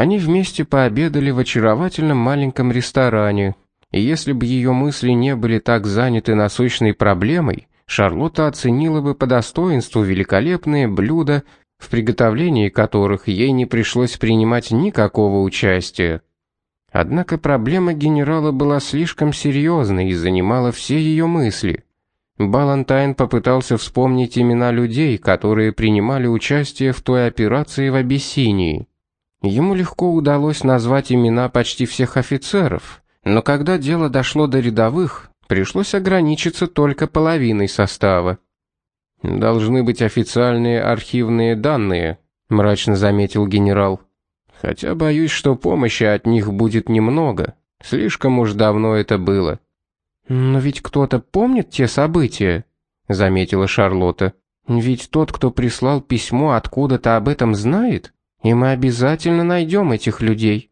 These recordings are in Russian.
Они вместе пообедали в очаровательном маленьком ресторане, и если бы ее мысли не были так заняты насущной проблемой, Шарлотта оценила бы по достоинству великолепные блюда, в приготовлении которых ей не пришлось принимать никакого участия. Однако проблема генерала была слишком серьезной и занимала все ее мысли. Балантайн попытался вспомнить имена людей, которые принимали участие в той операции в Абиссинии. Ему легко удалось назвать имена почти всех офицеров, но когда дело дошло до рядовых, пришлось ограничиться только половиной состава. Должны быть официальные архивные данные, мрачно заметил генерал. Хотя боюсь, что помощи от них будет немного. Слишком уж давно это было. Но ведь кто-то помнит те события, заметила Шарлотта. Ведь тот, кто прислал письмо, откуда-то об этом знает, и мы обязательно найдем этих людей.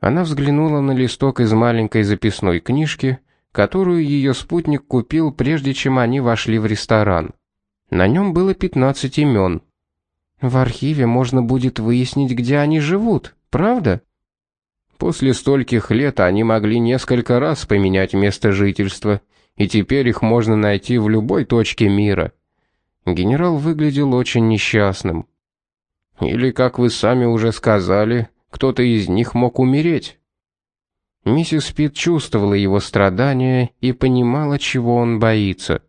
Она взглянула на листок из маленькой записной книжки, которую ее спутник купил прежде чем они вошли в ресторан. На нем было 15 имен. В архиве можно будет выяснить, где они живут, правда? После стольких лет они могли несколько раз поменять место жительства, и теперь их можно найти в любой точке мира. Генерал выглядел очень несчастным. Или, как вы сами уже сказали, кто-то из них мог умереть. Миссис Пит чувствовала его страдания и понимала, чего он боится.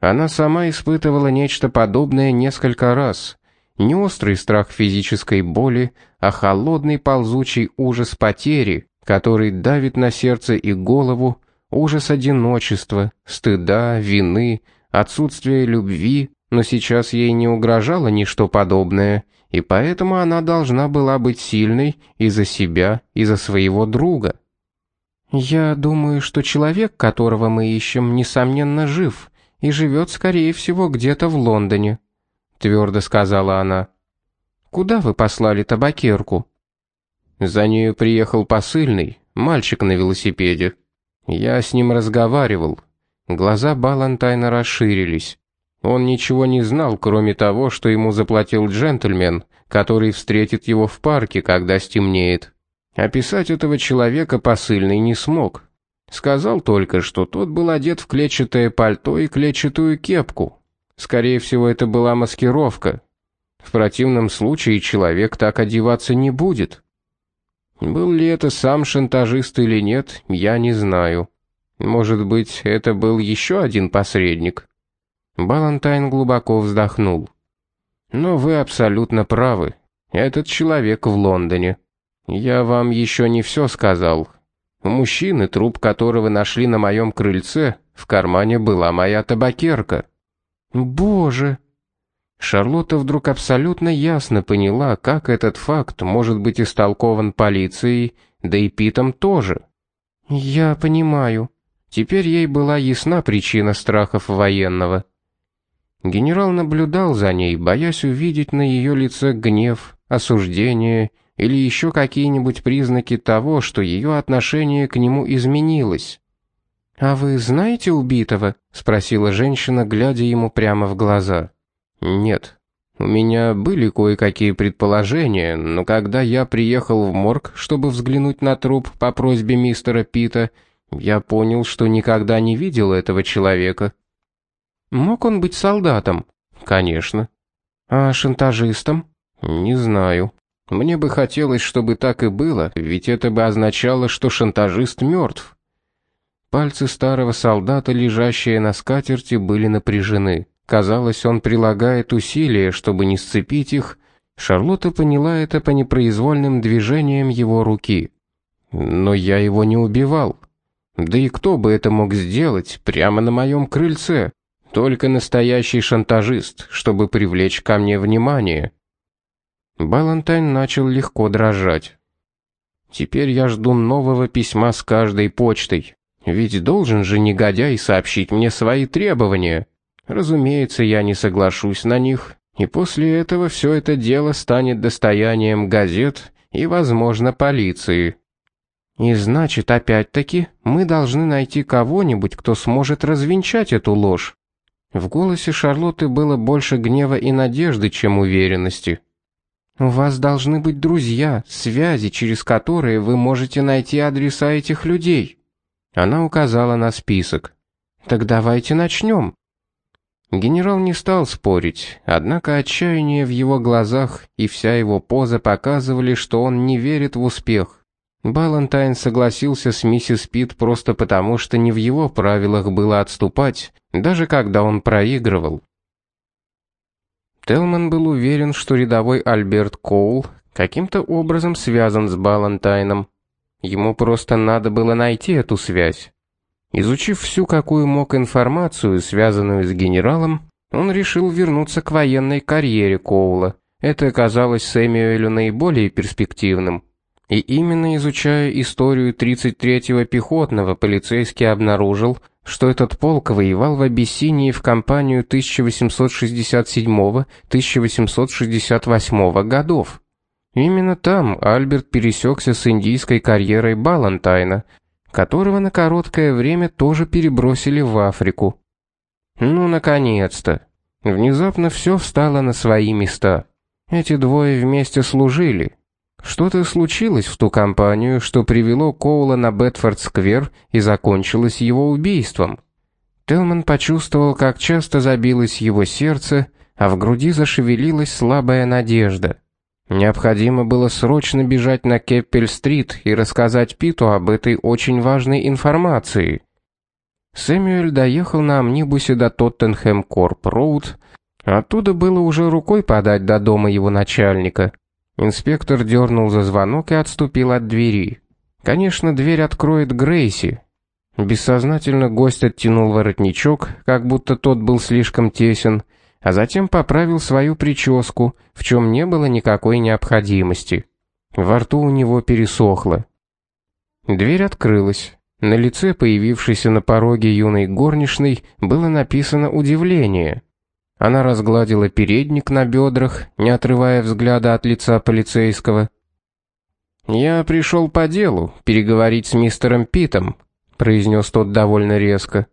Она сама испытывала нечто подобное несколько раз. Не острый страх физической боли, а холодный ползучий ужас потери, который давит на сердце и голову, ужас одиночества, стыда, вины, отсутствия любви, но сейчас ей не угрожало ничто подобное, и поэтому она должна была быть сильной и за себя, и за своего друга. «Я думаю, что человек, которого мы ищем, несомненно жив и живет, скорее всего, где-то в Лондоне», — твердо сказала она. «Куда вы послали табакерку?» За нею приехал посыльный, мальчик на велосипеде. Я с ним разговаривал. Глаза Балантайна расширились. Он ничего не знал, кроме того, что ему заплатил джентльмен, который встретит его в парке, когда стемнеет. Описать этого человека посыльный не смог. Сказал только, что тот был одет в клетчатое пальто и клетчатую кепку. Скорее всего, это была маскировка. В противном случае человек так одеваться не будет. Был ли это сам шантажист или нет, я не знаю. Может быть, это был еще один посредник. Балантайн глубоко вздохнул. Но вы абсолютно правы. Этот человек в Лондоне. Я вам еще не все сказал. У мужчины, труп которого нашли на моем крыльце, в кармане была моя табакерка. Боже! Шарлотта вдруг абсолютно ясно поняла, как этот факт может быть истолкован полицией, да и Питом тоже. Я понимаю. Теперь ей была ясна причина страхов военного. Генерал наблюдал за ней, боясь увидеть на ее лице гнев, осуждение или еще какие-нибудь признаки того, что ее отношение к нему изменилось. «А вы знаете убитого?» — спросила женщина, глядя ему прямо в глаза. «Нет. У меня были кое-какие предположения, но когда я приехал в морг, чтобы взглянуть на труп по просьбе мистера Пита, я понял, что никогда не видел этого человека». «Мог он быть солдатом?» «Конечно». «А шантажистом?» «Не знаю». Мне бы хотелось, чтобы так и было, ведь это бы означало, что шантажист мертв. Пальцы старого солдата, лежащие на скатерти, были напряжены. Казалось, он прилагает усилия, чтобы не сцепить их. Шарлотта поняла это по непроизвольным движениям его руки. Но я его не убивал. Да и кто бы это мог сделать прямо на моем крыльце? Только настоящий шантажист, чтобы привлечь ко мне внимание. Балантайн начал легко дрожать. Теперь я жду нового письма с каждой почтой. Ведь должен же негодяй сообщить мне свои требования. Разумеется, я не соглашусь на них, и после этого все это дело станет достоянием газет и, возможно, полиции. И значит, опять-таки, мы должны найти кого-нибудь, кто сможет развенчать эту ложь. В голосе Шарлотты было больше гнева и надежды, чем уверенности. У вас должны быть друзья, связи, через которые вы можете найти адреса этих людей. Она указала на список. Так давайте начнем. Генерал не стал спорить, однако отчаяние в его глазах и вся его поза показывали, что он не верит в успех. Балантайн согласился с миссис Пит просто потому, что не в его правилах было отступать, даже когда он проигрывал. Телман был уверен, что рядовой Альберт Коул каким-то образом связан с Балантайном. Ему просто надо было найти эту связь. Изучив всю, какую мог информацию, связанную с генералом, он решил вернуться к военной карьере Коула. Это оказалось Сэмюэлю наиболее перспективным. И именно изучая историю 33-го пехотного, полицейский обнаружил, что этот полк воевал в Абиссинии в кампанию 1867-1868 годов. Именно там Альберт пересекся с индийской карьерой Балантайна, которого на короткое время тоже перебросили в Африку. Ну, наконец-то. Внезапно все встало на свои места. Эти двое вместе служили, что-то случилось в ту компанию, что привело Коула на Бетфорд-сквер и закончилось его убийством. Телман почувствовал, как часто забилось его сердце, а в груди зашевелилась слабая надежда. Необходимо было срочно бежать на Кеппель-стрит и рассказать Питу об этой очень важной информации. Сэмюэль доехал на амнибусе до Тоттенхэм-Корп-Роуд, оттуда было уже рукой подать до дома его начальника. Инспектор дернул за звонок и отступил от двери. Конечно, дверь откроет Грейси. Бессознательно гость оттянул воротничок, как будто тот был слишком тесен, а затем поправил свою прическу, в чем не было никакой необходимости. Во рту у него пересохло. Дверь открылась. На лице, появившейся на пороге юной горничной, было написано удивление. Она разгладила передник на бедрах, не отрывая взгляда от лица полицейского. «Я пришел по делу, переговорить с мистером Питом», — произнес тот довольно резко.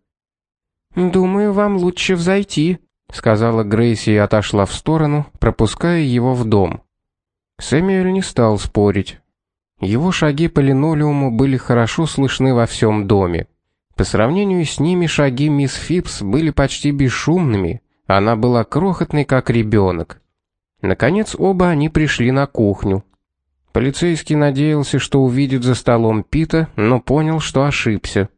«Думаю, вам лучше взойти», — сказала Грейси и отошла в сторону, пропуская его в дом. Сэмюэль не стал спорить. Его шаги по линолеуму были хорошо слышны во всем доме. По сравнению с ними шаги мисс Фипс были почти бесшумными, она была крохотной, как ребенок. Наконец оба они пришли на кухню. Полицейский надеялся, что увидит за столом Пита, но понял, что ошибся.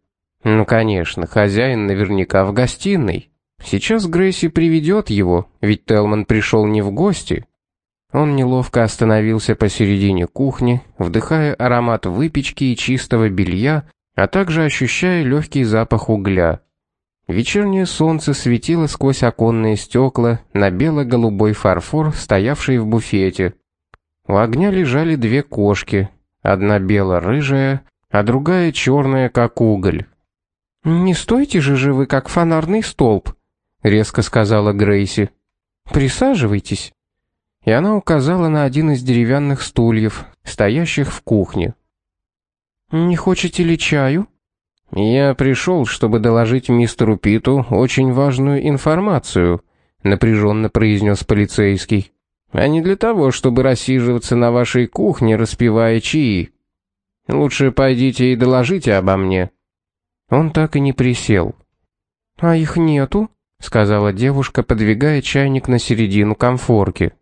Ну, конечно, хозяин наверняка в гостиной. Сейчас Грейси приведет его, ведь Телман пришел не в гости. Он неловко остановился посередине кухни, вдыхая аромат выпечки и чистого белья, а также ощущая легкий запах угля. Вечернее солнце светило сквозь оконные стекла на бело-голубой фарфор, стоявший в буфете. У огня лежали две кошки, одна бело-рыжая, а другая черная, как уголь. «Не стойте же же вы, как фонарный столб», — резко сказала Грейси. «Присаживайтесь». И она указала на один из деревянных стульев, стоящих в кухне. «Не хочете ли чаю?» «Я пришел, чтобы доложить мистеру Питу очень важную информацию», напряженно произнес полицейский. «А не для того, чтобы рассиживаться на вашей кухне, распивая чаи. Лучше пойдите и доложите обо мне». Он так и не присел. «А их нету?» — сказала девушка, подвигая чайник на середину комфорки.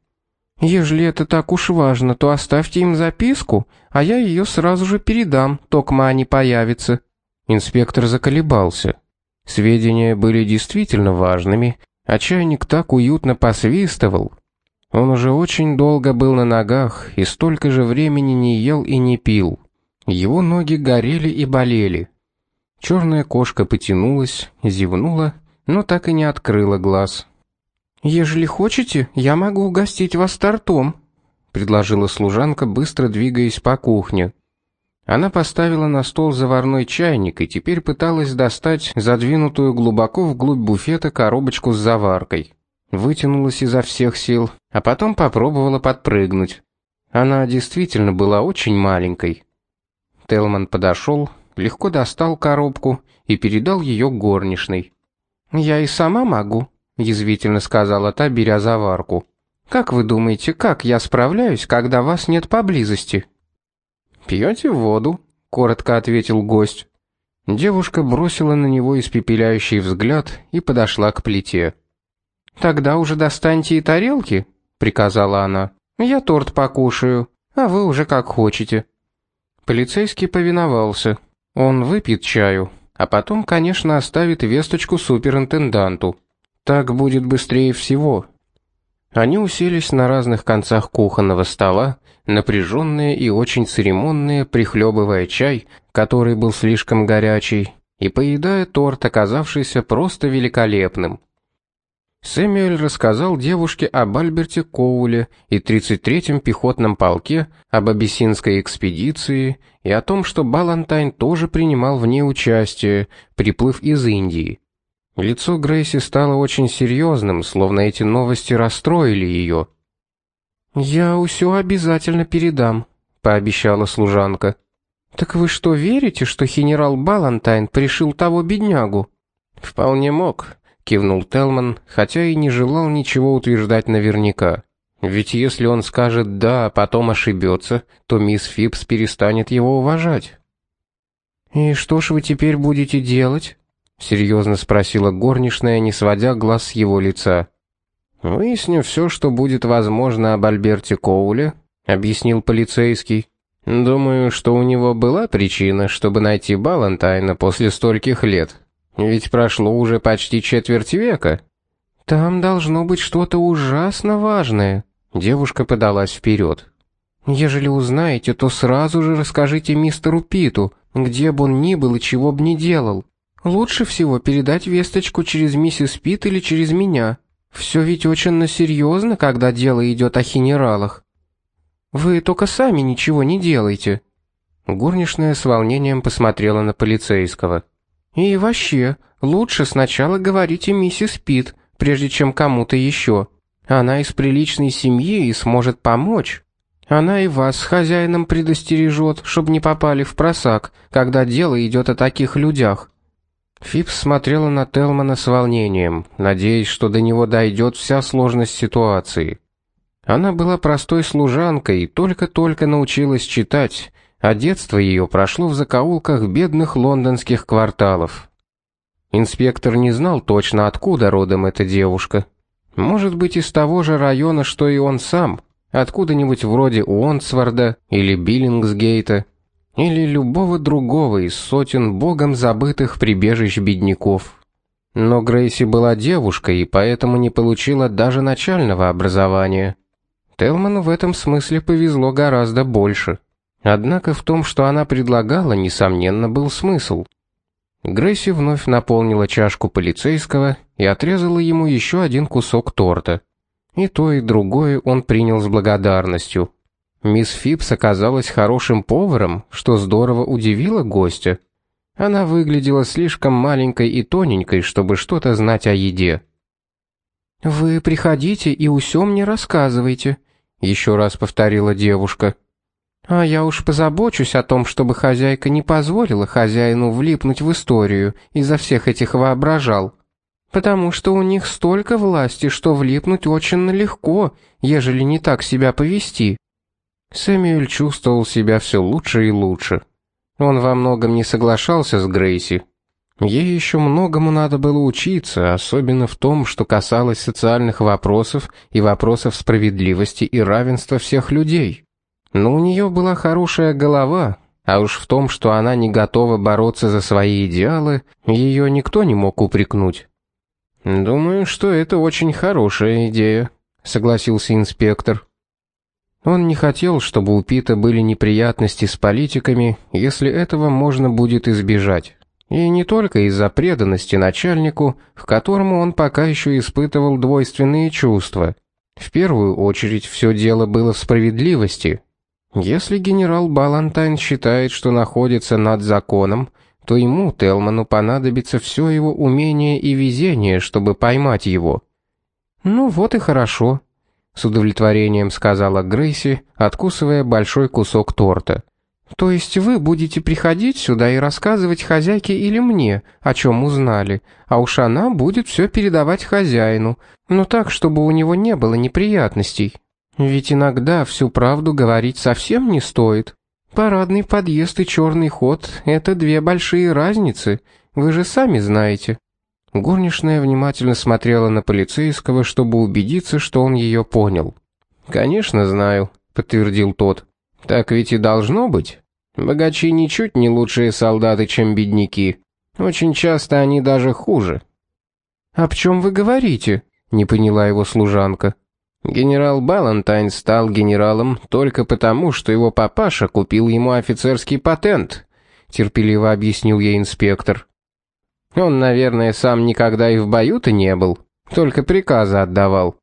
«Ежели это так уж важно, то оставьте им записку, а я ее сразу же передам, токма они появятся». Инспектор заколебался. Сведения были действительно важными, а чайник так уютно посвистывал. Он уже очень долго был на ногах и столько же времени не ел и не пил. Его ноги горели и болели. Черная кошка потянулась, зевнула, но так и не открыла глаз. «Ежели хотите, я могу угостить вас тортом», — предложила служанка, быстро двигаясь по кухне. Она поставила на стол заварной чайник и теперь пыталась достать задвинутую глубоко вглубь буфета коробочку с заваркой. Вытянулась изо всех сил, а потом попробовала подпрыгнуть. Она действительно была очень маленькой. Телман подошел, легко достал коробку и передал ее горничной. «Я и сама могу», — язвительно сказала та, беря заварку. Как вы думаете, как я справляюсь, когда вас нет поблизости? Пьете воду, коротко ответил гость. Девушка бросила на него испепеляющий взгляд и подошла к плите. Тогда уже достаньте и тарелки, приказала она. Я торт покушаю, а вы уже как хотите. Полицейский повиновался. Он выпьет чаю, а потом, конечно, оставит весточку суперинтенданту. Так будет быстрее всего. Они уселись на разных концах кухонного стола, напряженные и очень церемонные, прихлебывая чай, который был слишком горячий, и поедая торт, оказавшийся просто великолепным. Сэмюэль рассказал девушке об Альберте Коуле и 33-м пехотном полке, об абиссинской экспедиции и о том, что Балантайн тоже принимал в ней участие, приплыв из Индии. Лицо Грейси стало очень серьезным, словно эти новости расстроили ее. «Я все обязательно передам», — пообещала служанка. «Так вы что, верите, что генерал Балантайн пришил того беднягу?» «Вполне мог кивнул Телман, хотя и не желал ничего утверждать наверняка. Ведь если он скажет «да», а потом ошибется, то мисс Фипс перестанет его уважать. «И что ж вы теперь будете делать?» — серьезно спросила горничная, не сводя глаз с его лица. «Выясню все, что будет возможно об Альберте Коуле», — объяснил полицейский. «Думаю, что у него была причина, чтобы найти Балантайна после стольких лет». Ведь прошло уже почти четверть века. Там должно быть что-то ужасно важное. Девушка подалась вперед. Ежели узнаете, то сразу же расскажите мистеру Питу, где бы он ни был и чего бы ни делал. Лучше всего передать весточку через миссис Пит или через меня. Все ведь очень серьезно, когда дело идет о генералах. Вы только сами ничего не делаете. Горничная с волнением посмотрела на полицейского. И вообще, лучше сначала говорите миссис Пит, прежде чем кому-то еще. Она из приличной семьи и сможет помочь. Она и вас с хозяином предостережет, чтобы не попали в просак, когда дело идет о таких людях». Фипс смотрела на Телмана с волнением, надеясь, что до него дойдет вся сложность ситуации. Она была простой служанкой и только-только научилась читать, а детство ее прошло в закоулках бедных лондонских кварталов. Инспектор не знал точно, откуда родом эта девушка. Может быть, из того же района, что и он сам, откуда-нибудь вроде Уонсворда или Биллингсгейта, или любого другого из сотен богом забытых прибежищ бедняков. Но Грейси была девушкой и поэтому не получила даже начального образования. Телману в этом смысле повезло гораздо больше. Однако в том, что она предлагала, несомненно, был смысл. Грейси вновь наполнила чашку полицейского и отрезала ему еще один кусок торта. И то, и другое он принял с благодарностью. Мисс Фипс оказалась хорошим поваром, что здорово удивило гостя. Она выглядела слишком маленькой и тоненькой, чтобы что-то знать о еде. «Вы приходите и усё мне рассказывайте», — еще раз повторила девушка. А я уж позабочусь о том, чтобы хозяйка не позволила хозяину влипнуть в историю из-за всех этих воображал. Потому что у них столько власти, что влипнуть очень легко, ежели не так себя повести. Сэмюэль чувствовал себя все лучше и лучше. Он во многом не соглашался с Грейси. Ей еще многому надо было учиться, особенно в том, что касалось социальных вопросов и вопросов справедливости и равенства всех людей. Но у нее была хорошая голова, а уж в том, что она не готова бороться за свои идеалы, ее никто не мог упрекнуть. «Думаю, что это очень хорошая идея», — согласился инспектор. Он не хотел, чтобы у Пита были неприятности с политиками, если этого можно будет избежать. И не только из-за преданности начальнику, к которому он пока еще испытывал двойственные чувства. В первую очередь все дело было в справедливости, если генерал Балантайн считает, что находится над законом, то ему, Телману, понадобится все его умение и везение, чтобы поймать его. Ну вот и хорошо, с удовлетворением сказала Грейси, откусывая большой кусок торта. То есть вы будете приходить сюда и рассказывать хозяйке или мне, о чем узнали, а уж она будет все передавать хозяину, но так, чтобы у него не было неприятностей. Ведь иногда всю правду говорить совсем не стоит. Парадный подъезд и черный ход — это две большие разницы, вы же сами знаете». Горничная внимательно смотрела на полицейского, чтобы убедиться, что он ее понял. «Конечно знаю», — подтвердил тот. «Так ведь и должно быть. Богачи ничуть не лучшие солдаты, чем бедняки. Очень часто они даже хуже». «Об чем вы говорите?» — не поняла его служанка. Генерал Балантайн стал генералом только потому, что его папаша купил ему офицерский патент, терпеливо объяснил ей инспектор. Он, наверное, сам никогда и в бою-то не был, только приказы отдавал.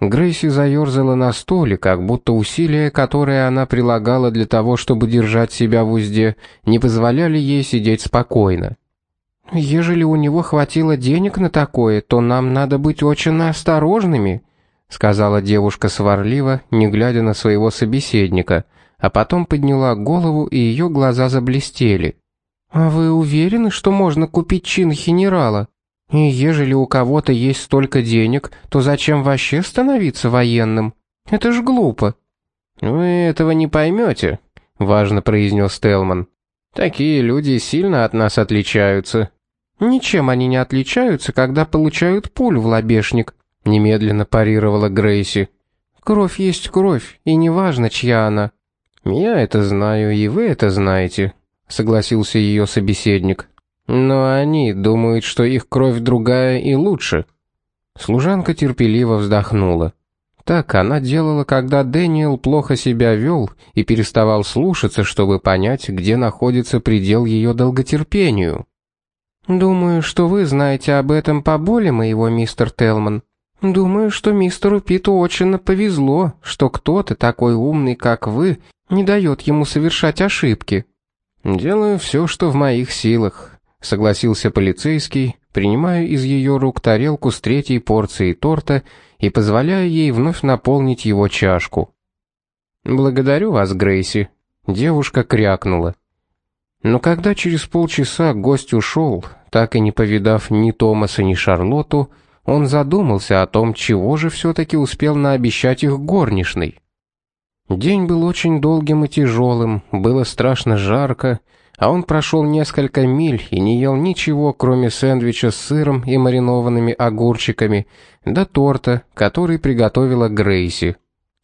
Грейси заерзала на стуле, как будто усилия, которые она прилагала для того, чтобы держать себя в узде, не позволяли ей сидеть спокойно. «Ежели у него хватило денег на такое, то нам надо быть очень осторожными», сказала девушка сварливо, не глядя на своего собеседника, а потом подняла голову, и ее глаза заблестели. А вы уверены, что можно купить чин генерала? И ежели у кого-то есть столько денег, то зачем вообще становиться военным? Это ж глупо. Вы этого не поймете, важно произнес Телман. Такие люди сильно от нас отличаются. Ничем они не отличаются, когда получают пулю в лобешник, немедленно парировала Грейси. Кровь есть кровь, и неважно, чья она. Я это знаю, и вы это знаете, согласился ее собеседник. Но они думают, что их кровь другая и лучше. Служанка терпеливо вздохнула. Так она делала, когда Дэниел плохо себя вел и переставал слушаться, чтобы понять, где находится предел ее долготерпению. «Думаю, что вы знаете об этом поболе моего, мистер Телман», Думаю, что мистеру Питу очень повезло, что кто-то такой умный, как вы, не дает ему совершать ошибки. Делаю все, что в моих силах, согласился полицейский, принимая из ее рук тарелку с третьей порцией торта и позволяя ей вновь наполнить его чашку. Благодарю вас, Грейси, девушка крякнула. Но когда через полчаса гость ушел, так и не повидав ни Томаса, ни Шарлотту, он задумался о том, чего же все-таки успел наобещать их горничной. День был очень долгим и тяжелым, было страшно жарко, а он прошел несколько миль и не ел ничего, кроме сэндвича с сыром и маринованными огурчиками, да торта, который приготовила Грейси.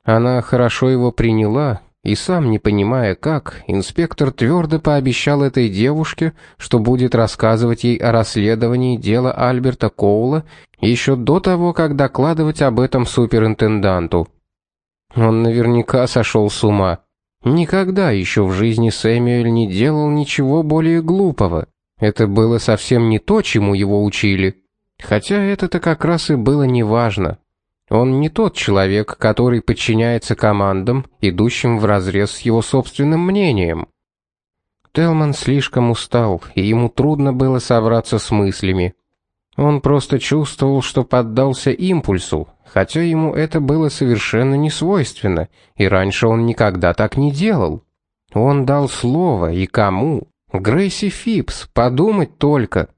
Она хорошо его приняла, и сам не понимая как, инспектор твердо пообещал этой девушке, что будет рассказывать ей о расследовании дела Альберта Коула еще до того, как докладывать об этом суперинтенданту. Он наверняка сошел с ума. Никогда еще в жизни Сэмюэль не делал ничего более глупого. Это было совсем не то, чему его учили. Хотя это-то как раз и было неважно. Он не тот человек, который подчиняется командам, идущим вразрез с его собственным мнением. Телман слишком устал, и ему трудно было собраться с мыслями. Он просто чувствовал, что поддался импульсу, хотя ему это было совершенно не свойственно, и раньше он никогда так не делал. Он дал слово, и кому? Грейси Фипс, подумать только.